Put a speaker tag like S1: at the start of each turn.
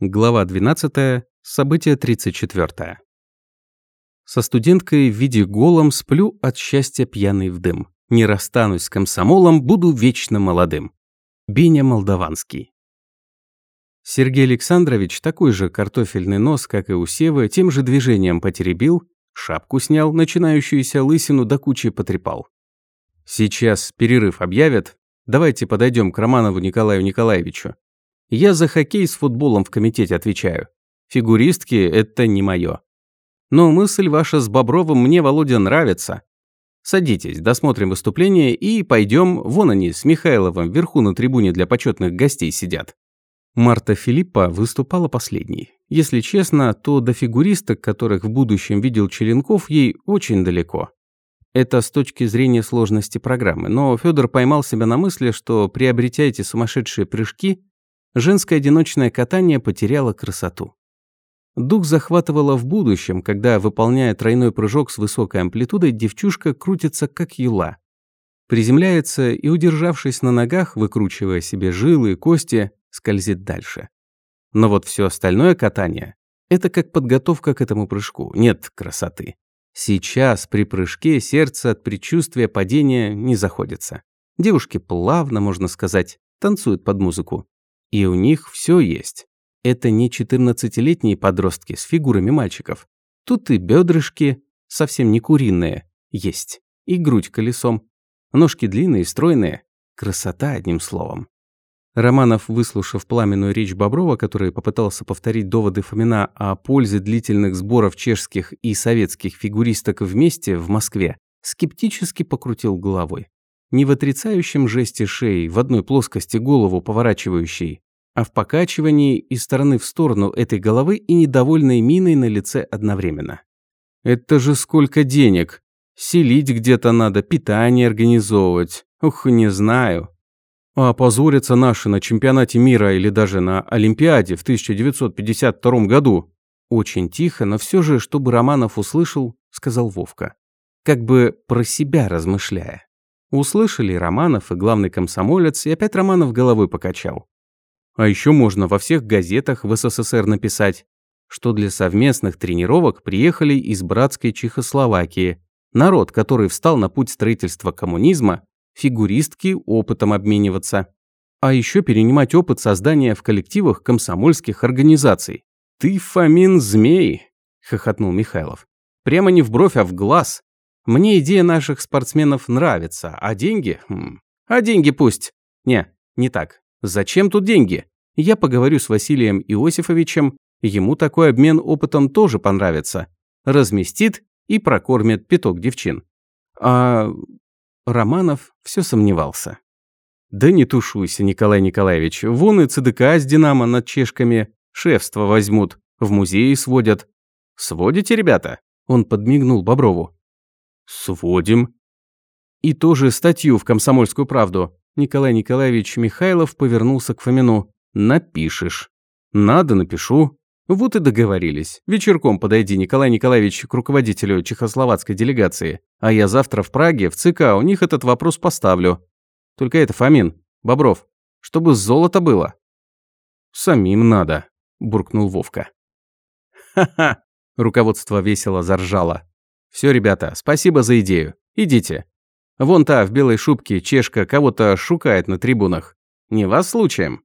S1: Глава 12. Событие 34. Со студенткой в виде голом сплю от счастья пьяный в дым. Не расстанусь с комсомолом, буду вечно молодым. Беня Молдаванский. Сергей Александрович такой же картофельный нос, как и у Севы, тем же движением потеребил, шапку снял, начинающуюся лысину до кучи потрепал. Сейчас перерыв объявят. Давайте подойдем к Романову Николаю Николаевичу. Я за хоккей с футболом в комитете отвечаю. Фигуристки – это не мое. Но мысль ваша с Бобровым мне, Володя, нравится. Садитесь, досмотрим выступление и пойдем. Вон они с Михайловым вверху на трибуне для почетных гостей сидят. Марта Филиппа выступала последней. Если честно, то до фигуристок, которых в будущем видел Черенков, ей очень далеко. Это с точки зрения сложности программы, но Федор поймал себя на мысли, что приобретя эти сумасшедшие прыжки, женское одиночное катание потеряло красоту. Дух захватывало в будущем, когда, выполняя тройной прыжок с высокой амплитудой, девчушка крутится как юла. Приземляется и, удержавшись на ногах, выкручивая себе жилы и кости, скользит дальше. Но вот все остальное катание – это как подготовка к этому прыжку, нет красоты. Сейчас при прыжке сердце от предчувствия падения не заходится. Девушки плавно, можно сказать, танцуют под музыку. И у них все есть. Это не 14-летние подростки с фигурами мальчиков. Тут и бедрышки, совсем не куриные, есть. И грудь колесом. Ножки длинные, стройные. Красота, одним словом. Романов, выслушав пламенную речь Боброва, который попытался повторить доводы Фомина о пользе длительных сборов чешских и советских фигуристок вместе в Москве, скептически покрутил головой. Не в отрицающем жесте шеи, в одной плоскости голову поворачивающей, а в покачивании из стороны в сторону этой головы и недовольной миной на лице одновременно. «Это же сколько денег! Селить где-то надо, питание организовывать. Ух, не знаю. А опозорятся наши на чемпионате мира или даже на Олимпиаде в 1952 году». Очень тихо, но все же, чтобы Романов услышал, сказал Вовка. Как бы про себя размышляя. Услышали Романов и главный комсомолец, и опять Романов головой покачал. А еще можно во всех газетах в СССР написать, что для совместных тренировок приехали из братской Чехословакии. Народ, который встал на путь строительства коммунизма, фигуристки опытом обмениваться. А еще перенимать опыт создания в коллективах комсомольских организаций. «Ты, Фомин, змей!» – хохотнул Михайлов. «Прямо не в бровь, а в глаз. Мне идея наших спортсменов нравится, а деньги? Хм. А деньги пусть. Не, не так. Зачем тут деньги? Я поговорю с Василием Иосифовичем, ему такой обмен опытом тоже понравится. Разместит и прокормит пяток девчин. А Романов все сомневался. Да не тушуйся, Николай Николаевич, вон и ЦДК с Динамо над чешками шефство возьмут, в музеи сводят. Сводите, ребята? Он подмигнул Боброву. Сводим. И тоже статью в «Комсомольскую правду». Николай Николаевич Михайлов повернулся к Фомину. «Напишешь». «Надо, напишу». Вот и договорились. Вечерком подойди, Николай Николаевич, к руководителю чехословацкой делегации. А я завтра в Праге, в ЦК, у них этот вопрос поставлю. Только это, Фомин, Бобров, чтобы золото было. Самим надо, буркнул Вовка. Ха-ха, руководство весело заржало. Все, ребята, спасибо за идею. Идите. Вон та в белой шубке чешка кого-то шукает на трибунах. Не вас случаем?